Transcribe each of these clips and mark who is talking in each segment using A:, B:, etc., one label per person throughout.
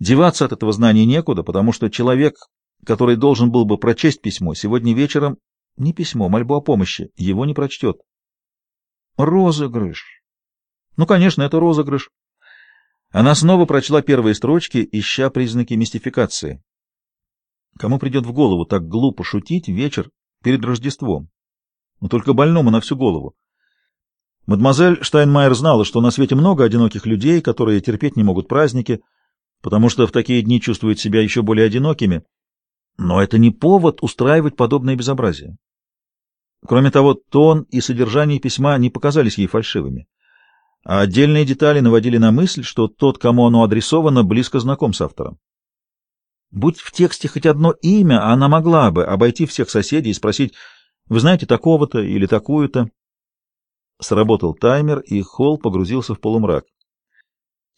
A: Деваться от этого знания некуда, потому что человек, который должен был бы прочесть письмо, сегодня вечером, не письмо, мольбу о помощи, его не прочтет. Розыгрыш. Ну, конечно, это розыгрыш. Она снова прочла первые строчки, ища признаки мистификации. Кому придет в голову так глупо шутить вечер перед Рождеством? Но только больному на всю голову. Мадемуазель Штайнмайер знала, что на свете много одиноких людей, которые терпеть не могут праздники, потому что в такие дни чувствуют себя еще более одинокими. Но это не повод устраивать подобное безобразие. Кроме того, тон и содержание письма не показались ей фальшивыми а отдельные детали наводили на мысль, что тот, кому оно адресовано, близко знаком с автором. Будь в тексте хоть одно имя, она могла бы обойти всех соседей и спросить, «Вы знаете такого-то или такую-то?» Сработал таймер, и холл погрузился в полумрак.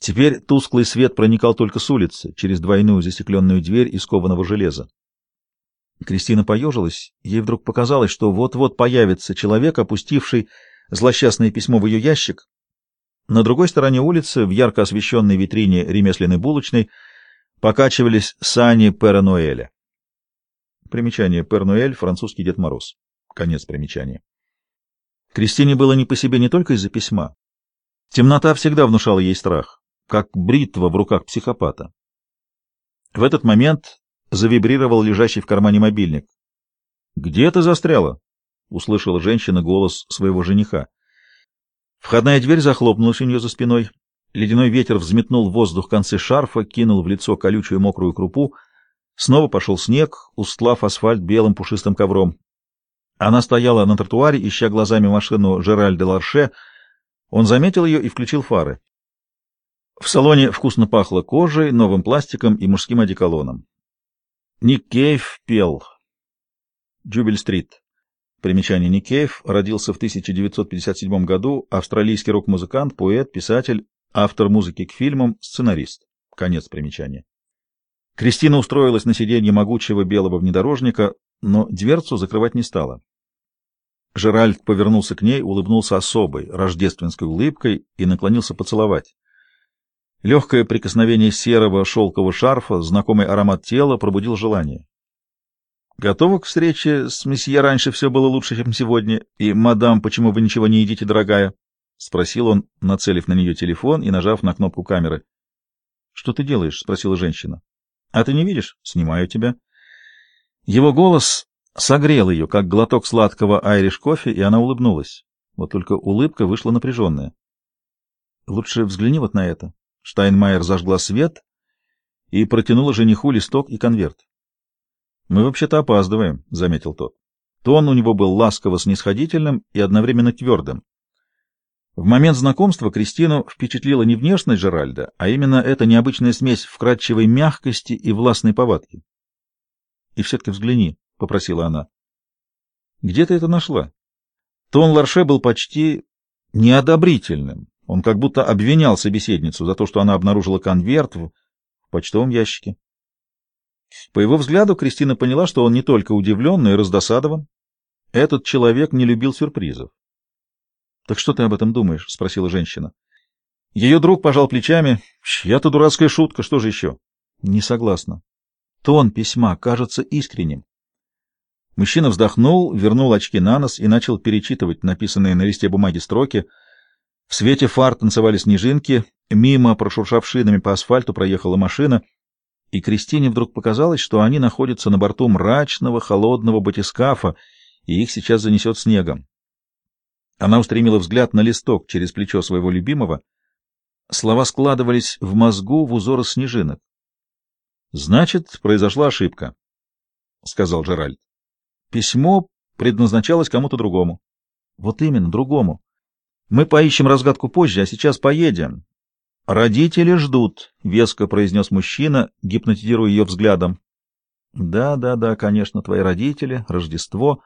A: Теперь тусклый свет проникал только с улицы, через двойную застекленную дверь из кованого железа. Кристина поежилась. Ей вдруг показалось, что вот-вот появится человек, опустивший злосчастное письмо в ее ящик, на другой стороне улицы, в ярко освещенной витрине ремесленной булочной, покачивались сани Пера Ноэля. Примечание Пер Ноэль, французский Дед Мороз. Конец примечания. Кристине было не по себе не только из-за письма. Темнота всегда внушала ей страх, как бритва в руках психопата. В этот момент завибрировал лежащий в кармане мобильник. «Где ты застряла?» — услышала женщина голос своего жениха. Входная дверь захлопнулась у нее за спиной. Ледяной ветер взметнул в воздух концы шарфа, кинул в лицо колючую мокрую крупу. Снова пошел снег, устлав асфальт белым пушистым ковром. Она стояла на тротуаре, ища глазами машину Жераль де Ларше. Он заметил ее и включил фары. В салоне вкусно пахло кожей, новым пластиком и мужским одеколоном. Ник Кейв пел «Джубель-стрит». Примечание Никеев родился в 1957 году, австралийский рок-музыкант, поэт, писатель, автор музыки к фильмам, сценарист. Конец примечания. Кристина устроилась на сиденье могучего белого внедорожника, но дверцу закрывать не стала. Жеральд повернулся к ней, улыбнулся особой, рождественской улыбкой и наклонился поцеловать. Легкое прикосновение серого шелкового шарфа, знакомый аромат тела пробудил желание. Готова к встрече с месье раньше все было лучше, чем сегодня. И, мадам, почему вы ничего не едите, дорогая? — спросил он, нацелив на нее телефон и нажав на кнопку камеры. — Что ты делаешь? — спросила женщина. — А ты не видишь? Снимаю тебя. Его голос согрел ее, как глоток сладкого айриш-кофе, и она улыбнулась. Вот только улыбка вышла напряженная. — Лучше взгляни вот на это. Штайнмайер зажгла свет и протянула жениху листок и конверт. «Мы вообще-то опаздываем», — заметил тот. Тон у него был ласково-снисходительным и одновременно твердым. В момент знакомства Кристину впечатлила не внешность Жеральда, а именно эта необычная смесь вкрадчивой мягкости и властной повадки. «И все-таки взгляни», — попросила она. «Где ты это нашла?» Тон Ларше был почти неодобрительным. Он как будто обвинял собеседницу за то, что она обнаружила конверт в почтовом ящике. По его взгляду Кристина поняла, что он не только удивлен, но и раздосадован. Этот человек не любил сюрпризов. — Так что ты об этом думаешь? — спросила женщина. Ее друг пожал плечами. — Чья-то дурацкая шутка, что же еще? — Не согласна. Тон письма кажется искренним. Мужчина вздохнул, вернул очки на нос и начал перечитывать написанные на листе бумаги строки. В свете фар танцевали снежинки, мимо, прошуршав шинами по асфальту, проехала машина — и Кристине вдруг показалось, что они находятся на борту мрачного, холодного батискафа, и их сейчас занесет снегом. Она устремила взгляд на листок через плечо своего любимого. Слова складывались в мозгу в узоры снежинок. — Значит, произошла ошибка, — сказал Джеральд. Письмо предназначалось кому-то другому. — Вот именно, другому. Мы поищем разгадку позже, а сейчас поедем. «Родители ждут», — веско произнес мужчина, гипнотизируя ее взглядом. «Да, да, да, конечно, твои родители, Рождество.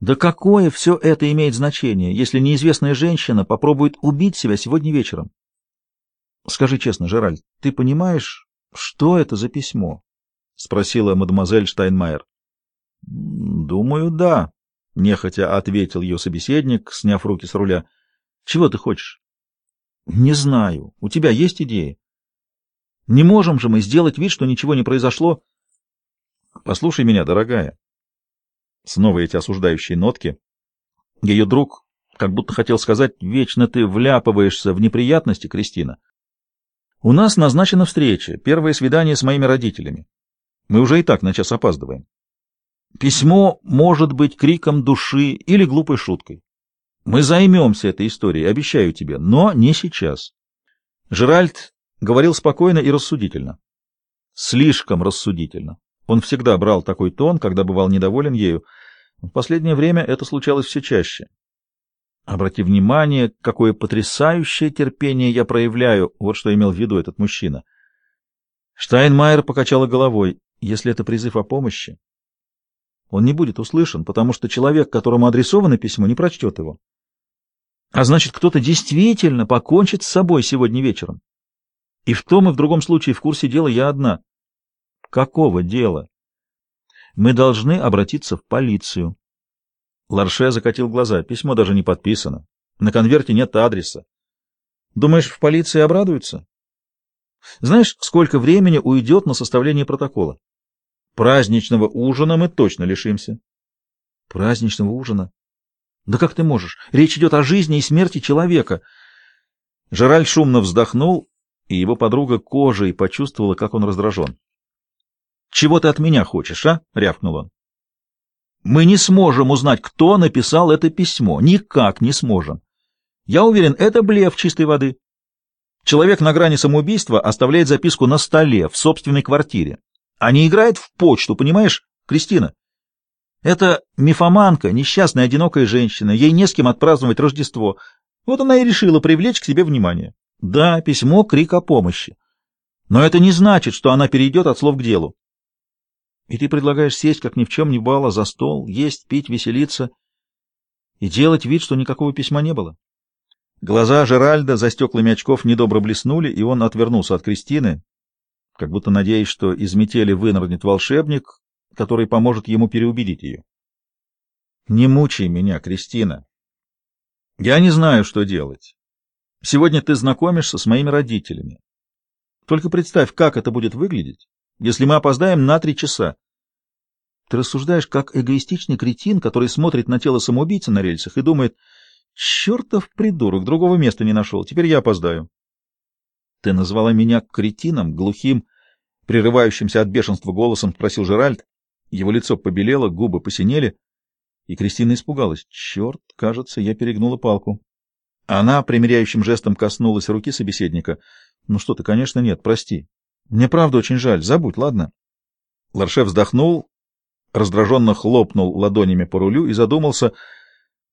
A: Да какое все это имеет значение, если неизвестная женщина попробует убить себя сегодня вечером? Скажи честно, Жераль, ты понимаешь, что это за письмо?» — спросила мадемуазель Штайнмайер. «Думаю, да», — нехотя ответил ее собеседник, сняв руки с руля. «Чего ты хочешь?» Не знаю. У тебя есть идеи? Не можем же мы сделать вид, что ничего не произошло. Послушай меня, дорогая. Снова эти осуждающие нотки. Ее друг как будто хотел сказать, вечно ты вляпываешься в неприятности, Кристина. У нас назначена встреча, первое свидание с моими родителями. Мы уже и так на час опаздываем. Письмо может быть криком души или глупой шуткой. Мы займемся этой историей, обещаю тебе, но не сейчас. Жеральд говорил спокойно и рассудительно. Слишком рассудительно. Он всегда брал такой тон, когда бывал недоволен ею. В последнее время это случалось все чаще. Обрати внимание, какое потрясающее терпение я проявляю, вот что имел в виду этот мужчина. Штайнмайер покачала головой. Если это призыв о помощи, он не будет услышан, потому что человек, которому адресовано письмо, не прочтет его. А значит, кто-то действительно покончит с собой сегодня вечером. И в том и в другом случае в курсе дела я одна. Какого дела? Мы должны обратиться в полицию. Ларше закатил глаза. Письмо даже не подписано. На конверте нет адреса. Думаешь, в полиции обрадуются? Знаешь, сколько времени уйдет на составление протокола? Праздничного ужина мы точно лишимся. Праздничного ужина? Да как ты можешь? Речь идет о жизни и смерти человека. Жераль шумно вздохнул, и его подруга кожей почувствовала, как он раздражен. — Чего ты от меня хочешь, а? — рявкнул он. — Мы не сможем узнать, кто написал это письмо. Никак не сможем. Я уверен, это блеф чистой воды. Человек на грани самоубийства оставляет записку на столе, в собственной квартире, а не играет в почту, понимаешь, Кристина? Это мифоманка, несчастная одинокая женщина, ей не с кем отпраздновать Рождество. Вот она и решила привлечь к себе внимание. Да, письмо — крик о помощи. Но это не значит, что она перейдет от слов к делу. И ты предлагаешь сесть, как ни в чем не бывало, за стол, есть, пить, веселиться и делать вид, что никакого письма не было. Глаза Жеральда за стеклами очков недобро блеснули, и он отвернулся от Кристины, как будто надеясь, что из метели вынырнет волшебник, который поможет ему переубедить ее. «Не мучай меня, Кристина. Я не знаю, что делать. Сегодня ты знакомишься с моими родителями. Только представь, как это будет выглядеть, если мы опоздаем на три часа. Ты рассуждаешь, как эгоистичный кретин, который смотрит на тело самоубийцы на рельсах и думает, «Чертов придурок, другого места не нашел, теперь я опоздаю». Ты назвала меня кретином, глухим, прерывающимся от бешенства голосом спросил Жеральд. Его лицо побелело, губы посинели, и Кристина испугалась. Черт, кажется, я перегнула палку. Она примиряющим жестом коснулась руки собеседника. Ну что ты, конечно, нет, прости. Мне правда очень жаль, забудь, ладно? Ларше вздохнул, раздраженно хлопнул ладонями по рулю и задумался —